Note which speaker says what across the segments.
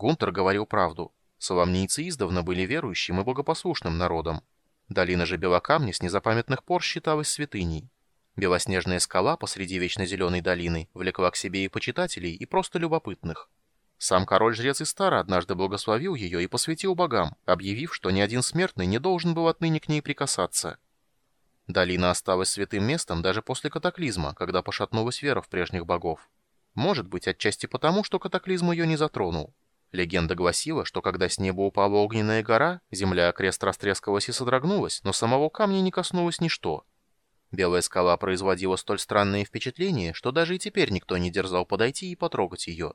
Speaker 1: Гунтер говорил правду. Соломнийцы издавна были верующим и богопослушным народом. Долина же Белокамня с незапамятных пор считалась святыней. Белоснежная скала посреди вечно зеленой долины влекла к себе и почитателей, и просто любопытных. Сам король-жрец Истара однажды благословил ее и посвятил богам, объявив, что ни один смертный не должен был отныне к ней прикасаться. Долина осталась святым местом даже после катаклизма, когда пошатнулась вера в прежних богов. Может быть, отчасти потому, что катаклизм ее не затронул. Легенда гласила, что когда с неба упала огненная гора, земля окрест растрескалась и содрогнулась, но самого камня не коснулось ничто. Белая скала производила столь странные впечатления, что даже и теперь никто не дерзал подойти и потрогать ее.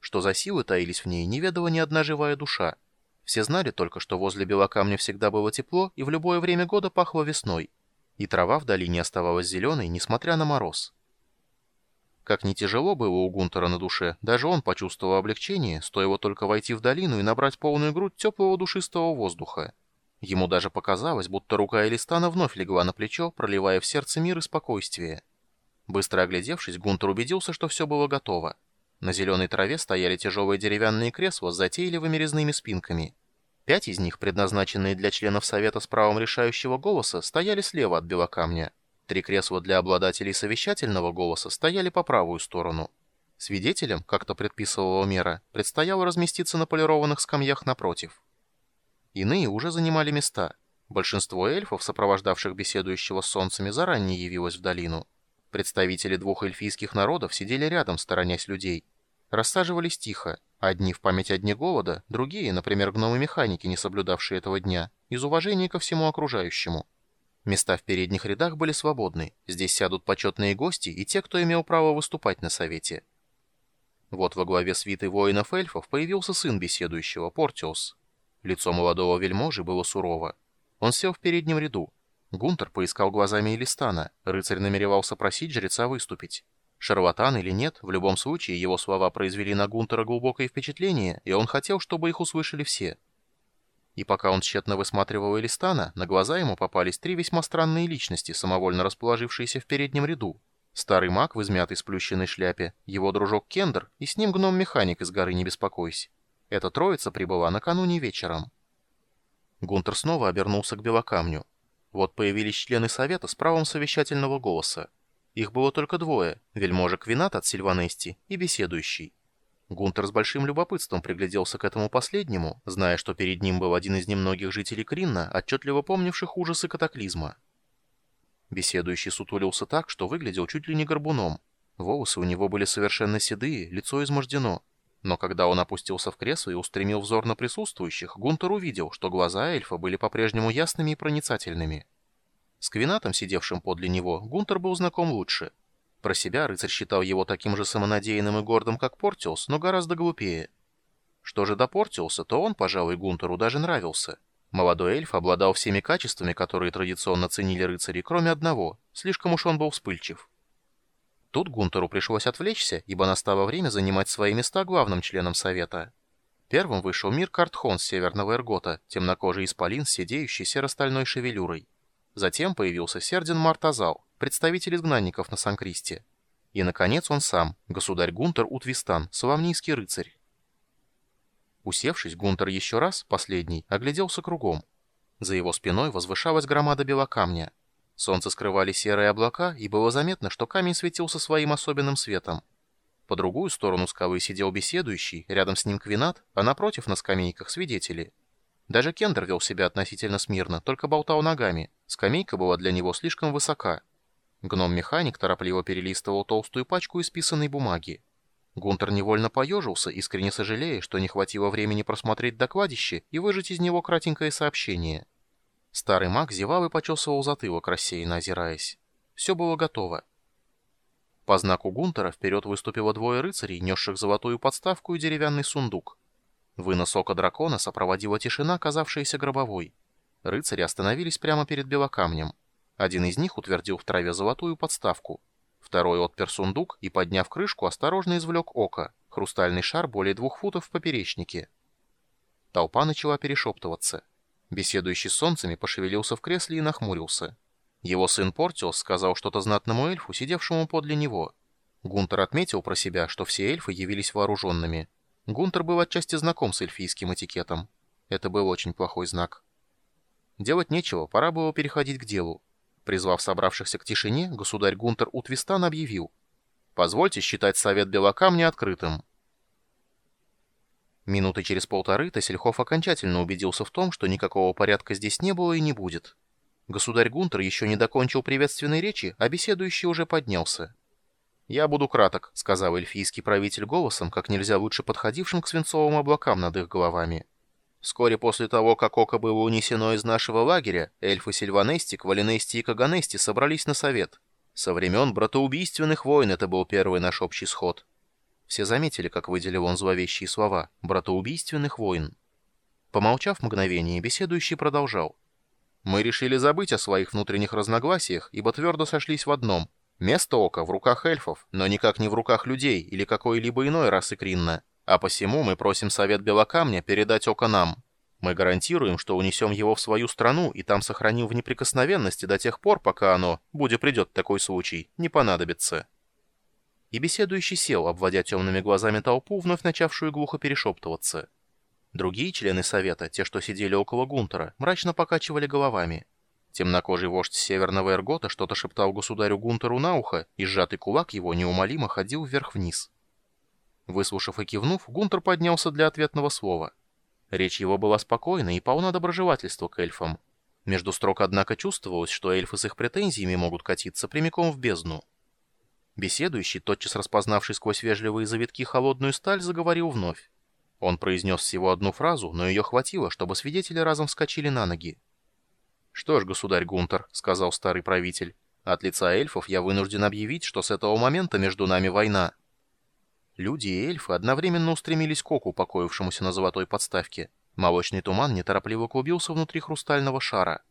Speaker 1: Что за силы таились в ней, не ведала ни одна живая душа. Все знали только, что возле белокамня всегда было тепло и в любое время года пахло весной. И трава в долине оставалась зеленой, несмотря на мороз. Как не тяжело было у Гунтера на душе, даже он почувствовал облегчение, стоило только войти в долину и набрать полную грудь теплого душистого воздуха. Ему даже показалось, будто рука Элистана вновь легла на плечо, проливая в сердце мир и спокойствие. Быстро оглядевшись, Гунтер убедился, что все было готово. На зеленой траве стояли тяжелые деревянные кресла с затейливыми резными спинками. Пять из них, предназначенные для членов Совета с правом решающего голоса, стояли слева от белокамня. Три кресла для обладателей совещательного голоса стояли по правую сторону. Свидетелям, как-то предписывала мера, предстояло разместиться на полированных скамьях напротив. Иные уже занимали места. Большинство эльфов, сопровождавших беседующего с солнцами, заранее явилось в долину. Представители двух эльфийских народов сидели рядом, сторонясь людей. Рассаживались тихо. Одни в память о дне голода, другие, например, гномы-механики, не соблюдавшие этого дня, из уважения ко всему окружающему. Места в передних рядах были свободны. Здесь сядут почетные гости и те, кто имел право выступать на совете. Вот во главе свиты воинов-эльфов появился сын беседующего, Портиус. Лицо молодого вельможи было сурово. Он сел в переднем ряду. Гунтер поискал глазами Элистана. Рыцарь намеревался просить жреца выступить. Шарлатан или нет, в любом случае его слова произвели на Гунтера глубокое впечатление, и он хотел, чтобы их услышали все. И пока он тщетно высматривал Элистана, на глаза ему попались три весьма странные личности, самовольно расположившиеся в переднем ряду. Старый маг в измятой сплющенной шляпе, его дружок Кендер и с ним гном-механик из горы «Не беспокойся». Эта троица прибыла накануне вечером. Гунтер снова обернулся к белокамню. Вот появились члены совета с правом совещательного голоса. Их было только двое — вельможа Квинат от Сильванести и беседующий. Гунтер с большим любопытством пригляделся к этому последнему, зная, что перед ним был один из немногих жителей Кринна, отчетливо помнивших ужасы катаклизма. Беседующий сутулился так, что выглядел чуть ли не горбуном. Волосы у него были совершенно седые, лицо измождено. Но когда он опустился в кресло и устремил взор на присутствующих, Гунтер увидел, что глаза эльфа были по-прежнему ясными и проницательными. С Квинатом, сидевшим подле него, Гунтер был знаком лучше. Про себя рыцарь считал его таким же самонадеянным и гордым, как Портиус, но гораздо глупее. Что же до Портиуса, то он, пожалуй, Гунтеру даже нравился. Молодой эльф обладал всеми качествами, которые традиционно ценили рыцари, кроме одного. Слишком уж он был вспыльчив. Тут Гунтеру пришлось отвлечься, ибо настало время занимать свои места главным членом совета. Первым вышел Мир Картхон с Северного Эргота, темнокожий исполин с сидеющей серо-стальной шевелюрой. Затем появился Сердин Мартазал, представитель изгнанников на Санкристе. И, наконец, он сам, государь Гунтер Утвистан, соломнийский рыцарь. Усевшись, Гунтер еще раз, последний, огляделся кругом. За его спиной возвышалась громада белокамня. Солнце скрывали серые облака, и было заметно, что камень светился своим особенным светом. По другую сторону скалы сидел беседующий, рядом с ним Квинат, а напротив на скамейках свидетели. Даже Кендер вел себя относительно смирно, только болтал ногами. Скамейка была для него слишком высока. Гном-механик торопливо перелистывал толстую пачку исписанной бумаги. Гунтер невольно поежился, искренне сожалея, что не хватило времени просмотреть докладище и выжать из него кратенькое сообщение. Старый маг зевал и почесывал затылок, рассеянно озираясь. Все было готово. По знаку Гунтера вперед выступило двое рыцарей, несших золотую подставку и деревянный сундук. Вынос ока дракона сопроводила тишина, казавшаяся гробовой. Рыцари остановились прямо перед белокамнем. Один из них утвердил в траве золотую подставку. Второй отпер сундук и, подняв крышку, осторожно извлек око, хрустальный шар более двух футов в поперечнике. Толпа начала перешептываться. Беседующий с солнцами пошевелился в кресле и нахмурился. Его сын Портиос сказал что-то знатному эльфу, сидевшему подле него. Гунтер отметил про себя, что все эльфы явились вооруженными. Гунтер был отчасти знаком с эльфийским этикетом. Это был очень плохой знак. Делать нечего, пора было переходить к делу. Призвав собравшихся к тишине, государь Гунтер Утвистан объявил «Позвольте считать совет Белокамня открытым». Минуты через полторы Тессельхоф окончательно убедился в том, что никакого порядка здесь не было и не будет. Государь Гунтер еще не докончил приветственной речи, а беседующий уже поднялся. «Я буду краток», — сказал эльфийский правитель голосом, как нельзя лучше подходившим к свинцовым облакам над их головами. Вскоре после того, как Око было унесено из нашего лагеря, эльфы Сильванести, Квалинести и Каганести собрались на совет. Со времен братоубийственных войн это был первый наш общий сход. Все заметили, как выделил он зловещие слова «братоубийственных войн». Помолчав мгновение, беседующий продолжал. «Мы решили забыть о своих внутренних разногласиях, ибо твердо сошлись в одном. Место Ока в руках эльфов, но никак не в руках людей или какой-либо иной расы Кринна. А посему мы просим Совет Белокамня передать Ока нам. Мы гарантируем, что унесем его в свою страну и там сохраним в неприкосновенности до тех пор, пока оно, будь придет такой случай, не понадобится». И беседующий сел, обводя темными глазами толпу, вновь начавшую глухо перешептываться. Другие члены совета, те, что сидели около Гунтера, мрачно покачивали головами. Темнокожий вождь Северного Эргота что-то шептал государю Гунтеру на ухо, и сжатый кулак его неумолимо ходил вверх-вниз. Выслушав и кивнув, Гунтер поднялся для ответного слова. Речь его была спокойна и полна доброжелательства к эльфам. Между строк, однако, чувствовалось, что эльфы с их претензиями могут катиться прямиком в бездну. Беседующий, тотчас распознавший сквозь вежливые завитки холодную сталь, заговорил вновь. Он произнес всего одну фразу, но ее хватило, чтобы свидетели разом вскочили на ноги. «Что ж, государь Гунтер», — сказал старый правитель, — «от лица эльфов я вынужден объявить, что с этого момента между нами война». Люди и эльфы одновременно устремились к оку, покоившемуся на золотой подставке. Молочный туман неторопливо клубился внутри хрустального шара.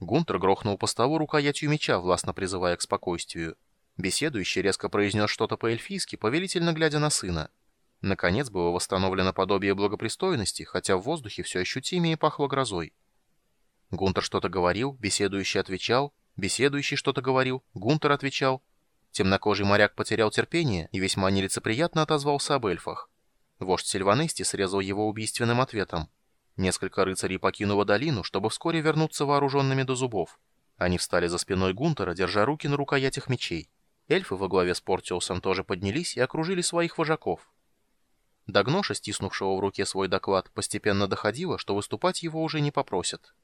Speaker 1: Гунтер грохнул по столу рукоятью меча, властно призывая к спокойствию. Беседующий резко произнес что-то по-эльфийски, повелительно глядя на сына. Наконец было восстановлено подобие благопристойности, хотя в воздухе все ощутимее пахло грозой. Гунтер что-то говорил, беседующий отвечал, беседующий что-то говорил, Гунтер отвечал. Темнокожий моряк потерял терпение и весьма нелицеприятно отозвался об эльфах. Вождь Сильванести срезал его убийственным ответом. Несколько рыцарей покинуло долину, чтобы вскоре вернуться вооруженными до зубов. Они встали за спиной Гунтера, держа руки на рукоятях мечей. Эльфы во главе с Портиусом тоже поднялись и окружили своих вожаков. До Гноша, стиснувшего в руке свой доклад, постепенно доходило, что выступать его уже не попросят.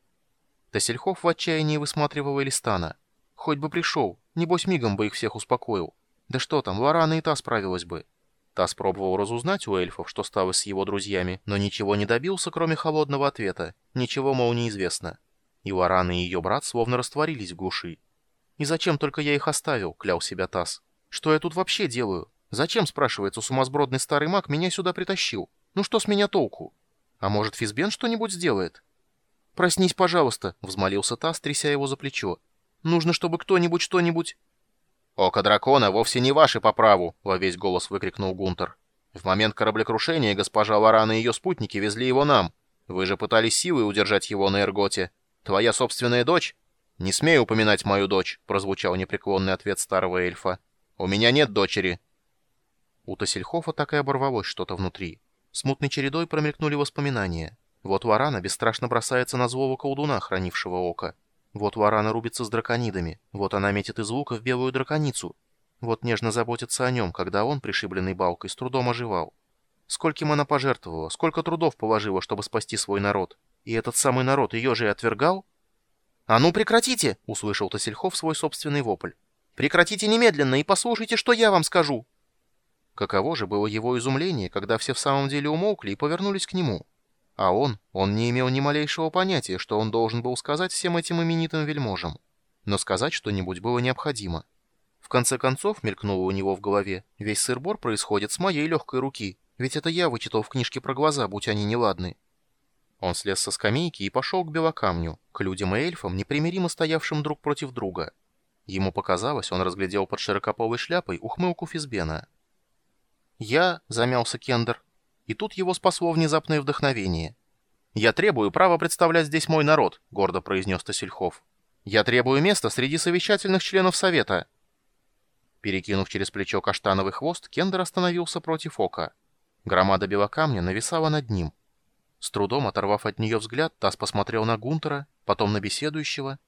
Speaker 1: Тесельхов в отчаянии высматривал Элистана. Хоть бы пришел, небось мигом бы их всех успокоил. Да что там, Лорана и та справилась бы. Та спробовал разузнать у эльфов, что стало с его друзьями, но ничего не добился, кроме холодного ответа. Ничего, мол, неизвестно. И Лорана и ее брат словно растворились в глуши. «И зачем только я их оставил?» — клял себя Тасс. «Что я тут вообще делаю? Зачем, спрашивается, сумасбродный старый маг меня сюда притащил? Ну что с меня толку? А может, Физбен что-нибудь сделает?» «Проснись, пожалуйста», — взмолился Тасс, тряся его за плечо. «Нужно, чтобы кто-нибудь что-нибудь...»
Speaker 2: «Око дракона вовсе не ваше по праву!» — во весь голос выкрикнул Гунтер. «В момент кораблекрушения госпожа Лорана и ее спутники везли его нам. Вы же пытались силой удержать его на Эрготе. Твоя собственная дочь «Не смей упоминать мою дочь», — прозвучал непреклонный ответ старого эльфа. «У меня нет дочери».
Speaker 1: У Тассельхофа так и оборвалось что-то внутри. Смутной чередой промелькнули воспоминания. Вот Варана бесстрашно бросается на злого колдуна, хранившего око. Вот Варана рубится с драконидами. Вот она метит из лука в белую драконицу. Вот нежно заботится о нем, когда он, пришибленный балкой, с трудом оживал. Скольким она пожертвовала, сколько трудов положила, чтобы спасти свой народ. И этот самый народ ее же и отвергал? «А ну прекратите!» — услышал Тосельхов свой собственный вопль. «Прекратите немедленно и послушайте, что я вам скажу!» Каково же было его изумление, когда все в самом деле умолкли и повернулись к нему. А он, он не имел ни малейшего понятия, что он должен был сказать всем этим именитым вельможам. Но сказать что-нибудь было необходимо. В конце концов, мелькнуло у него в голове, весь сыр-бор происходит с моей легкой руки, ведь это я вычитал в книжке про глаза, будь они неладны. Он слез со скамейки и пошел к белокамню, к людям и эльфам, непримиримо стоявшим друг против друга. Ему показалось, он разглядел под широкополой шляпой ухмылку Физбена. «Я», — замялся Кендер, и тут его спасло внезапное вдохновение. «Я требую права представлять здесь мой народ», — гордо произнес Тосельхов. «Я требую места среди совещательных членов Совета». Перекинув через плечо каштановый хвост, Кендер остановился против ока. Громада белокамня нависала над ним. С трудом оторвав от нее взгляд, Тасс посмотрел на Гунтера, потом на беседующего